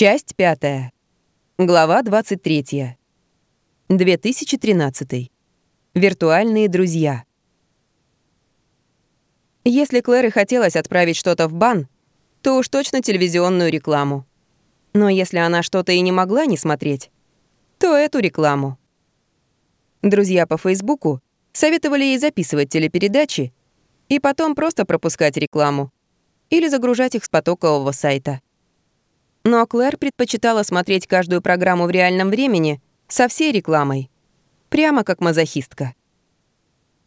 Часть пятая. Глава 23. 2013. Виртуальные друзья. Если Клэр и хотелось отправить что-то в бан, то уж точно телевизионную рекламу. Но если она что-то и не могла не смотреть, то эту рекламу. Друзья по Фейсбуку советовали ей записывать телепередачи и потом просто пропускать рекламу или загружать их с потокового сайта. Но Клэр предпочитала смотреть каждую программу в реальном времени со всей рекламой, прямо как мазохистка.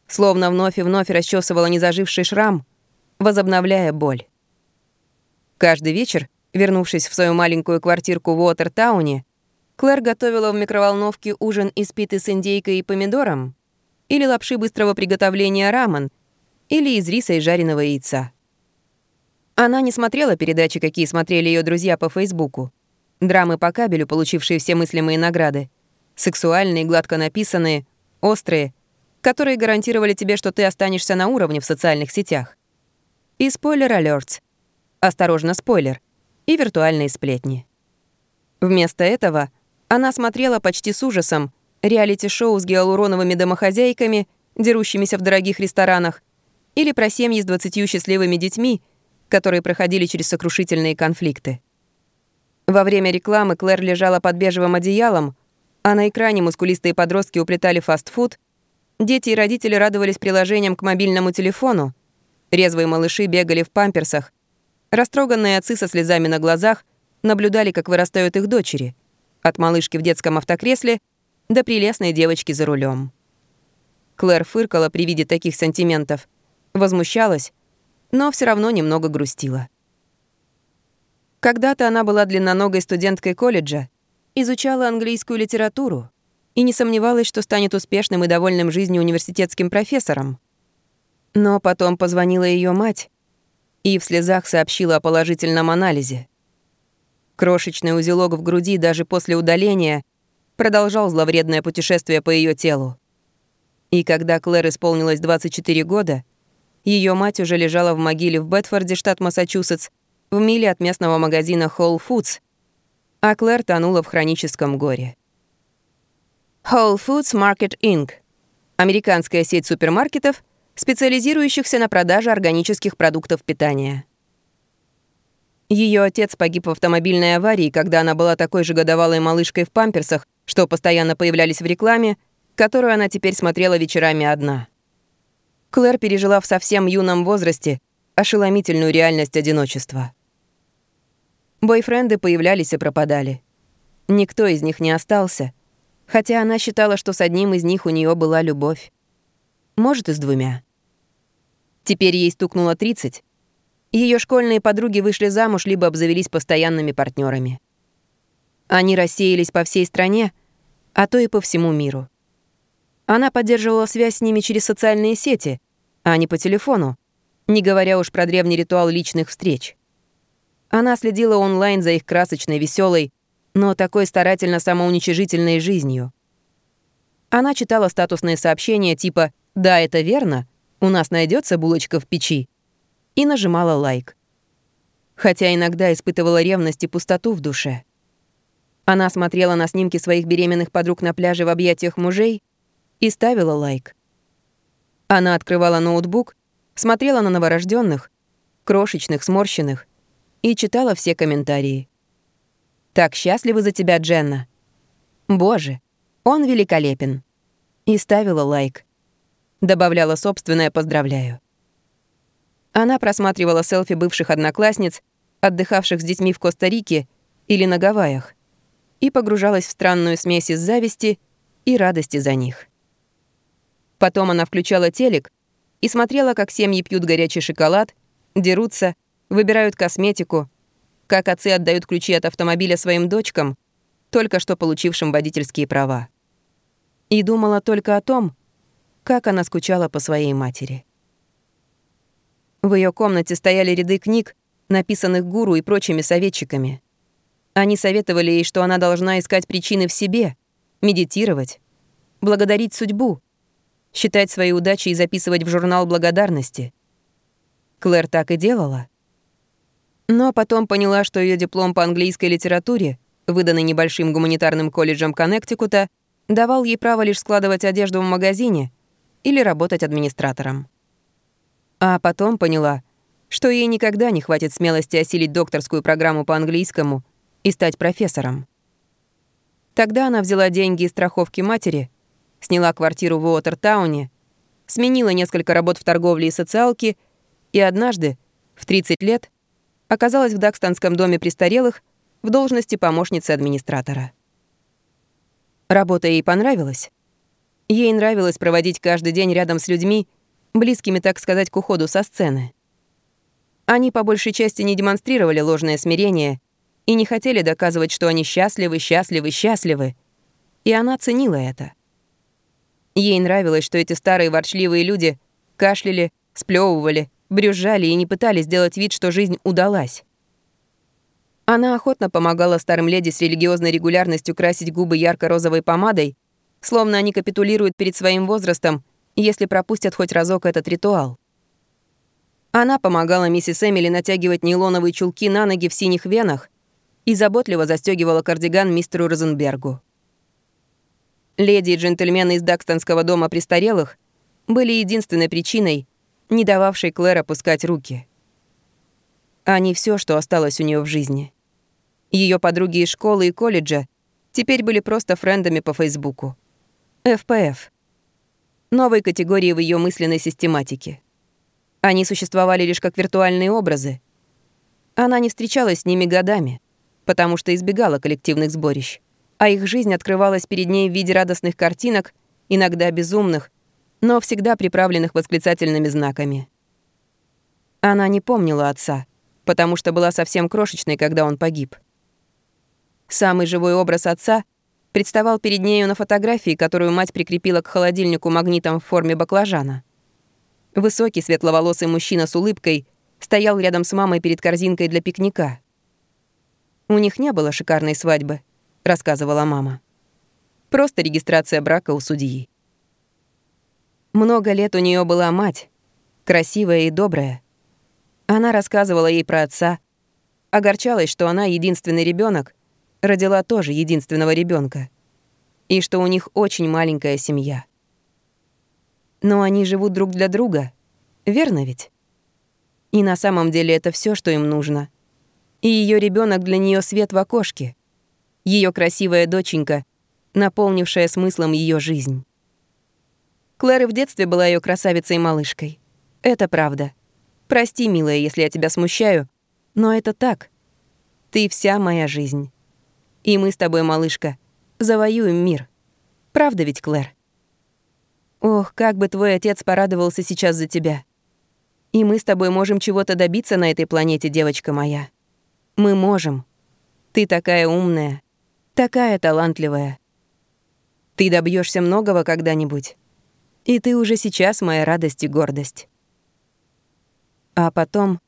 Словно вновь и вновь расчесывала незаживший шрам, возобновляя боль. Каждый вечер, вернувшись в свою маленькую квартирку в Уотертауне, Клэр готовила в микроволновке ужин из питы с индейкой и помидором или лапши быстрого приготовления рамен или из риса и жареного яйца. Она не смотрела передачи, какие смотрели ее друзья по Фейсбуку. Драмы по кабелю, получившие все мыслимые награды. Сексуальные, гладко написанные, острые, которые гарантировали тебе, что ты останешься на уровне в социальных сетях. И спойлер-алёртс. Осторожно, спойлер. И виртуальные сплетни. Вместо этого она смотрела почти с ужасом реалити-шоу с гиалуроновыми домохозяйками, дерущимися в дорогих ресторанах, или про семьи с двадцатью счастливыми детьми, которые проходили через сокрушительные конфликты. Во время рекламы Клэр лежала под бежевым одеялом, а на экране мускулистые подростки уплетали фастфуд, дети и родители радовались приложениям к мобильному телефону, резвые малыши бегали в памперсах, растроганные отцы со слезами на глазах наблюдали, как вырастают их дочери, от малышки в детском автокресле до прелестной девочки за рулем. Клэр фыркала при виде таких сантиментов, возмущалась, но все равно немного грустила. Когда-то она была длинноногой студенткой колледжа, изучала английскую литературу и не сомневалась, что станет успешным и довольным жизнью университетским профессором. Но потом позвонила ее мать и в слезах сообщила о положительном анализе. Крошечный узелок в груди даже после удаления продолжал зловредное путешествие по ее телу. И когда Клэр исполнилось 24 года, ее мать уже лежала в могиле в Бетфорде, штат Массачусетс, в миле от местного магазина Whole Foods, а Клэр тонула в хроническом горе. Whole Foods Market Inc. — американская сеть супермаркетов, специализирующихся на продаже органических продуктов питания. Ее отец погиб в автомобильной аварии, когда она была такой же годовалой малышкой в памперсах, что постоянно появлялись в рекламе, которую она теперь смотрела вечерами одна. Клэр пережила в совсем юном возрасте ошеломительную реальность одиночества. Бойфренды появлялись и пропадали. Никто из них не остался, хотя она считала, что с одним из них у нее была любовь. Может, и с двумя. Теперь ей стукнуло 30. Ее школьные подруги вышли замуж либо обзавелись постоянными партнерами. Они рассеялись по всей стране, а то и по всему миру. Она поддерживала связь с ними через социальные сети, а не по телефону, не говоря уж про древний ритуал личных встреч. Она следила онлайн за их красочной, веселой, но такой старательно самоуничижительной жизнью. Она читала статусные сообщения типа «Да, это верно, у нас найдется булочка в печи» и нажимала лайк. Хотя иногда испытывала ревность и пустоту в душе. Она смотрела на снимки своих беременных подруг на пляже в объятиях мужей и ставила лайк. Она открывала ноутбук, смотрела на новорожденных, крошечных, сморщенных, и читала все комментарии. «Так счастливы за тебя, Дженна!» «Боже, он великолепен!» И ставила лайк. Добавляла собственное «поздравляю». Она просматривала селфи бывших одноклассниц, отдыхавших с детьми в Коста-Рике или на Гавайях, и погружалась в странную смесь из зависти и радости за них. Потом она включала телек и смотрела, как семьи пьют горячий шоколад, дерутся, выбирают косметику, как отцы отдают ключи от автомобиля своим дочкам, только что получившим водительские права. И думала только о том, как она скучала по своей матери. В ее комнате стояли ряды книг, написанных гуру и прочими советчиками. Они советовали ей, что она должна искать причины в себе, медитировать, благодарить судьбу, считать свои удачи и записывать в журнал благодарности. Клэр так и делала. Но потом поняла, что ее диплом по английской литературе, выданный небольшим гуманитарным колледжем Коннектикута, давал ей право лишь складывать одежду в магазине или работать администратором. А потом поняла, что ей никогда не хватит смелости осилить докторскую программу по английскому и стать профессором. Тогда она взяла деньги из страховки матери, сняла квартиру в Уотертауне, сменила несколько работ в торговле и социалке и однажды, в 30 лет, оказалась в Дакстанском доме престарелых в должности помощницы администратора. Работа ей понравилась. Ей нравилось проводить каждый день рядом с людьми, близкими, так сказать, к уходу со сцены. Они по большей части не демонстрировали ложное смирение и не хотели доказывать, что они счастливы, счастливы, счастливы. И она ценила это. Ей нравилось, что эти старые ворчливые люди кашляли, сплевывали, брюзжали и не пытались сделать вид, что жизнь удалась. Она охотно помогала старым леди с религиозной регулярностью красить губы ярко-розовой помадой, словно они капитулируют перед своим возрастом, если пропустят хоть разок этот ритуал. Она помогала миссис Эмили натягивать нейлоновые чулки на ноги в синих венах и заботливо застегивала кардиган мистеру Розенбергу. Леди и джентльмены из Дакстонского дома престарелых были единственной причиной, не дававшей Клэр опускать руки. Они все, что осталось у нее в жизни. Ее подруги из школы и колледжа теперь были просто френдами по Фейсбуку. ФПФ. Новой категории в ее мысленной систематике. Они существовали лишь как виртуальные образы. Она не встречалась с ними годами, потому что избегала коллективных сборищ, а их жизнь открывалась перед ней в виде радостных картинок, иногда безумных, но всегда приправленных восклицательными знаками. Она не помнила отца, потому что была совсем крошечной, когда он погиб. Самый живой образ отца представал перед нею на фотографии, которую мать прикрепила к холодильнику магнитом в форме баклажана. Высокий светловолосый мужчина с улыбкой стоял рядом с мамой перед корзинкой для пикника. «У них не было шикарной свадьбы», — рассказывала мама. «Просто регистрация брака у судьи». Много лет у нее была мать, красивая и добрая. Она рассказывала ей про отца, огорчалась, что она единственный ребенок, родила тоже единственного ребенка, и что у них очень маленькая семья. Но они живут друг для друга, верно ведь? И на самом деле это все, что им нужно. И ее ребенок для нее свет в окошке, ее красивая доченька, наполнившая смыслом ее жизнь. Клэр в детстве была ее красавицей-малышкой. Это правда. Прости, милая, если я тебя смущаю, но это так. Ты вся моя жизнь. И мы с тобой, малышка, завоюем мир. Правда ведь, Клэр? Ох, как бы твой отец порадовался сейчас за тебя. И мы с тобой можем чего-то добиться на этой планете, девочка моя. Мы можем. Ты такая умная, такая талантливая. Ты добьешься многого когда-нибудь. И ты уже сейчас моя радость и гордость. А потом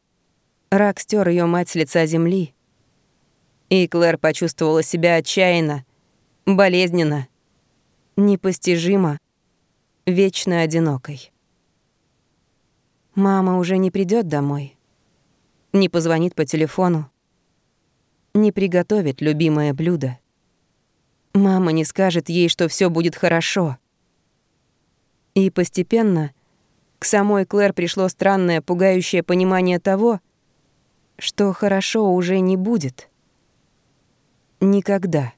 рак стер ее мать с лица земли. И Клэр почувствовала себя отчаянно, болезненно, непостижимо, вечно одинокой. Мама уже не придет домой, не позвонит по телефону, не приготовит любимое блюдо. Мама не скажет ей, что все будет хорошо — и постепенно к самой Клэр пришло странное, пугающее понимание того, что хорошо уже не будет. Никогда.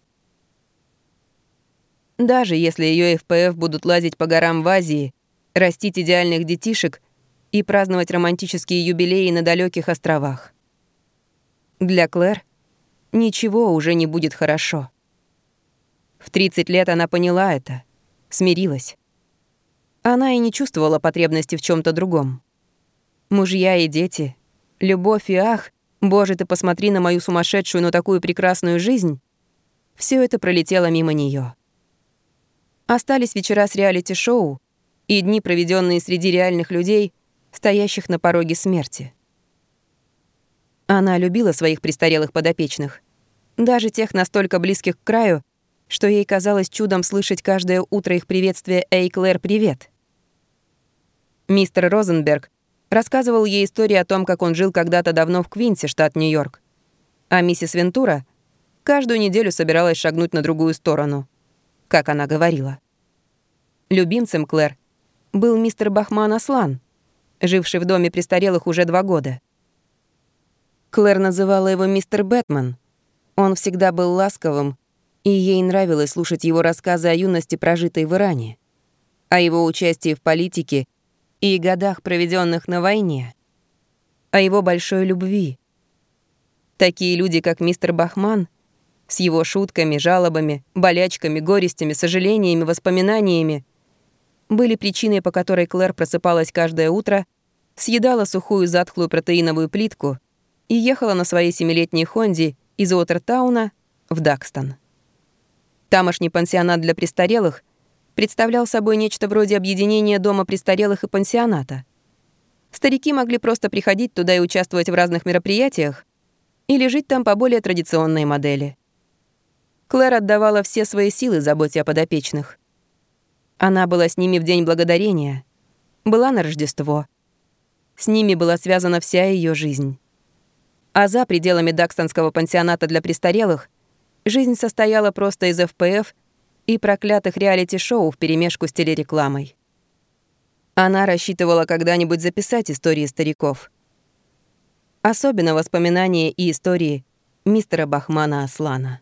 Даже если ее ФПФ будут лазить по горам в Азии, растить идеальных детишек и праздновать романтические юбилеи на далеких островах. Для Клэр ничего уже не будет хорошо. В 30 лет она поняла это, смирилась. Она и не чувствовала потребности в чем то другом. Мужья и дети, любовь и ах, боже, ты посмотри на мою сумасшедшую, но такую прекрасную жизнь. Все это пролетело мимо нее. Остались вечера с реалити-шоу и дни, проведенные среди реальных людей, стоящих на пороге смерти. Она любила своих престарелых подопечных, даже тех настолько близких к краю, что ей казалось чудом слышать каждое утро их приветствие «Эй, Клэр, привет!». Мистер Розенберг рассказывал ей истории о том, как он жил когда-то давно в Квинсе, штат Нью-Йорк. А миссис Вентура каждую неделю собиралась шагнуть на другую сторону, как она говорила. Любимцем Клэр был мистер Бахман Аслан, живший в доме престарелых уже два года. Клэр называла его мистер Бэтмен. Он всегда был ласковым, и ей нравилось слушать его рассказы о юности, прожитой в Иране, о его участии в политике и годах, проведенных на войне, о его большой любви. Такие люди, как мистер Бахман, с его шутками, жалобами, болячками, горестями, сожалениями, воспоминаниями, были причиной, по которой Клэр просыпалась каждое утро, съедала сухую затхлую протеиновую плитку и ехала на своей семилетней Хонде из Уотертауна в Дакстон. Тамошний пансионат для престарелых представлял собой нечто вроде объединения дома престарелых и пансионата. Старики могли просто приходить туда и участвовать в разных мероприятиях или жить там по более традиционной модели. Клэр отдавала все свои силы заботе о подопечных. Она была с ними в День Благодарения, была на Рождество. С ними была связана вся ее жизнь. А за пределами Дакстонского пансионата для престарелых жизнь состояла просто из ФПФ и проклятых реалити-шоу вперемешку с телерекламой. Она рассчитывала когда-нибудь записать истории стариков. Особенно воспоминания и истории мистера Бахмана Аслана.